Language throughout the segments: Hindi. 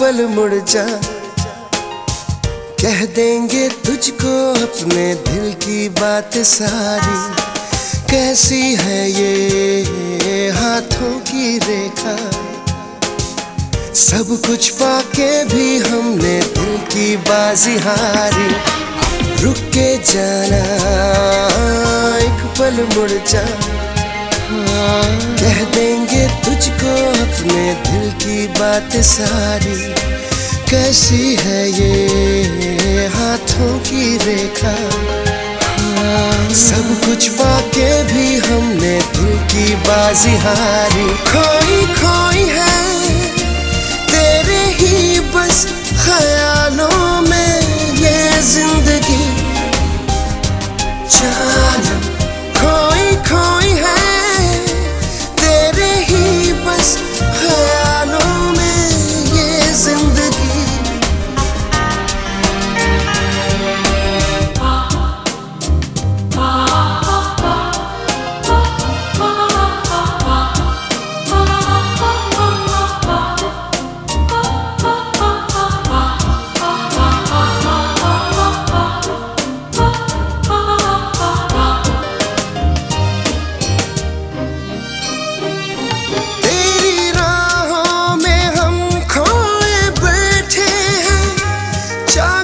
पल मुड़ जा। कह देंगे तुझको अपने दिल की बात सारी। कैसी है ये हाथों की रेखा? सब कुछ पाके भी हमने दिल की बाजी हारी। रुक के जाना, एक पल मुड़ जा। कह देंगे तुझको अपने दिल की बात सारी। कैसी है ये हाथों की रेखा? सब कुछ पाके भी हमने दिल की बाजी हारी। खोल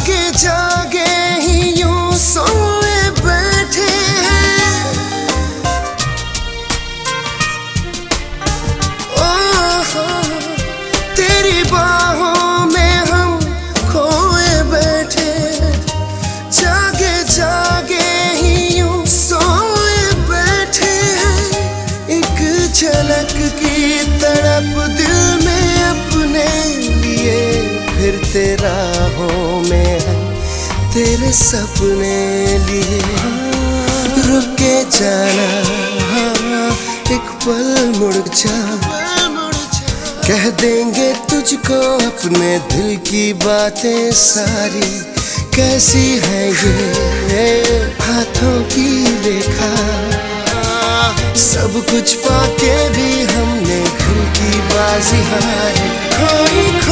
जागे जागे ही यूँ सोए बैठे हैं। ओहो, तेरी बाहों में हम खोए बैठे जागे जागे ही यूँ सोए बैठे हैं। एक झलक की तड़प दिल में अपने लिए फिर तेरा तेरे सपने लिए रुक के जाना। एक पल मुड़ जा। कह देंगे तुझको अपने दिल की बातें सारी। कैसी है ये हाथों की रेखा? सब कुछ पाके भी हमने दिल की बाजी हारी।